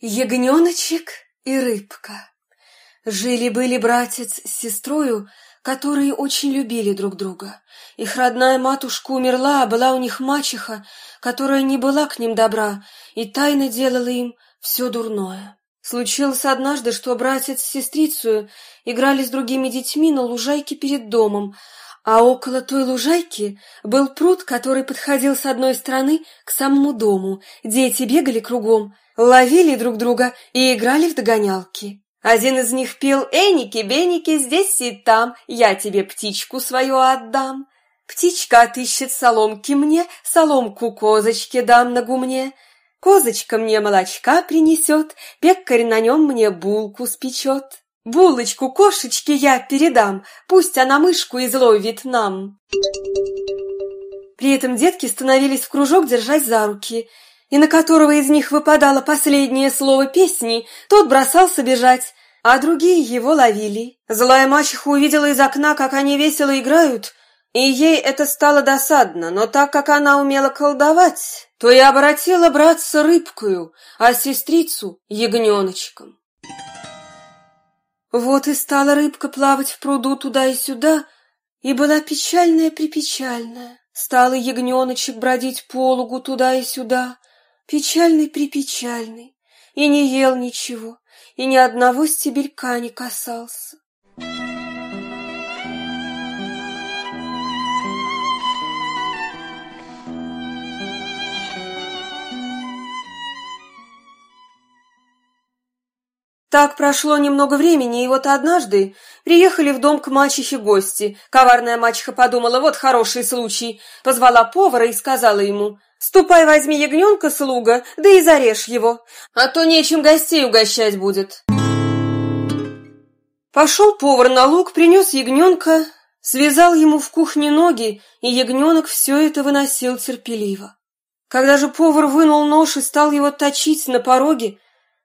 Ягненочек и рыбка. Жили-были братец с сестрою, которые очень любили друг друга. Их родная матушка умерла, а была у них мачеха, которая не была к ним добра и тайно делала им все дурное. Случилось однажды, что братец с сестрицей играли с другими детьми на лужайке перед домом, а около той лужайки был пруд, который подходил с одной стороны к самому дому. Дети бегали кругом, ловили друг друга и играли в догонялки. Один из них пел «Эники-беники, здесь и там, я тебе птичку свою отдам». Птичка отыщет соломки мне, соломку козочке дам на гумне. Козочка мне молочка принесет, пекарь на нем мне булку спечет. Булочку кошечке я передам, пусть она мышку изловит нам. При этом детки становились в кружок держать за руки – и на которого из них выпадало последнее слово песни, тот бросался бежать, а другие его ловили. Злая мачеха увидела из окна, как они весело играют, и ей это стало досадно, но так как она умела колдовать, то и обратила братца рыбкою, а сестрицу — ягненочком. Вот и стала рыбка плавать в пруду туда и сюда, и была печальная-припечальная. Стала ягненочек бродить по лугу туда и сюда, печальный-припечальный, и не ел ничего, и ни одного стебелька не касался. Так прошло немного времени, и вот однажды приехали в дом к мачехе гости. Коварная мачеха подумала, вот хороший случай, позвала повара и сказала ему, «Ступай, возьми ягненка, слуга, да и зарежь его, а то нечем гостей угощать будет». Пошел повар на луг, принес ягненка, связал ему в кухне ноги, и ягненок все это выносил терпеливо. Когда же повар вынул нож и стал его точить на пороге,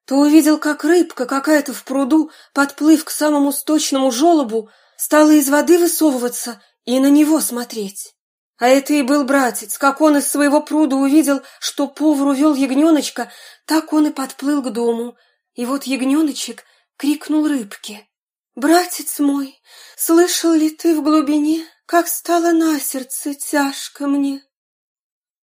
то увидел, как рыбка какая-то в пруду, подплыв к самому сточному желобу, стала из воды высовываться и на него смотреть. А это и был братец, как он из своего пруда увидел, что повар увел ягненочка, так он и подплыл к дому. И вот ягненочек крикнул рыбке. «Братец мой, слышал ли ты в глубине, как стало на сердце тяжко мне?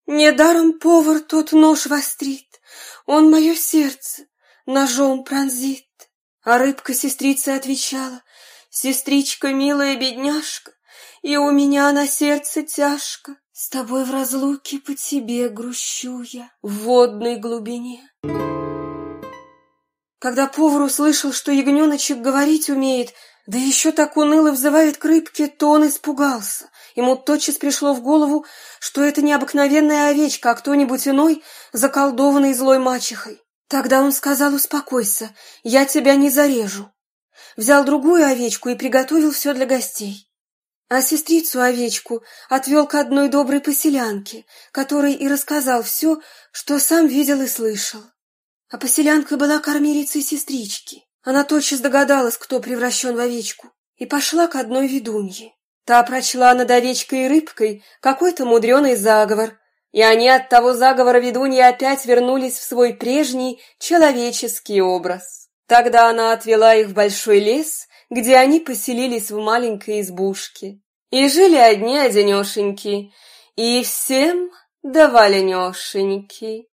Недаром повар тот нож вострит, он мое сердце ножом пронзит. А рыбка-сестрица отвечала, «Сестричка, милая бедняжка, и у меня на сердце тяжко, С тобой в разлуке по тебе грущу я в водной глубине». Когда повар услышал, что ягненочек говорить умеет, да еще так уныло взывает к рыбке, то он испугался. Ему тотчас пришло в голову, что это необыкновенная овечка, а кто-нибудь иной, заколдованный злой мачехой. Тогда он сказал, успокойся, я тебя не зарежу. Взял другую овечку и приготовил все для гостей. А сестрицу-овечку отвел к одной доброй поселянке, которой и рассказал все, что сам видел и слышал. А поселянка была кормилицей сестрички. Она тотчас догадалась, кто превращен в овечку, и пошла к одной ведунье. Та прочла над овечкой и рыбкой какой-то мудреный заговор, и они от того заговора ведуньи опять вернулись в свой прежний человеческий образ. Тогда она отвела их в большой лес, где они поселились в маленькой избушке. И жили одни одинешеньки, и всем давали нешеньки.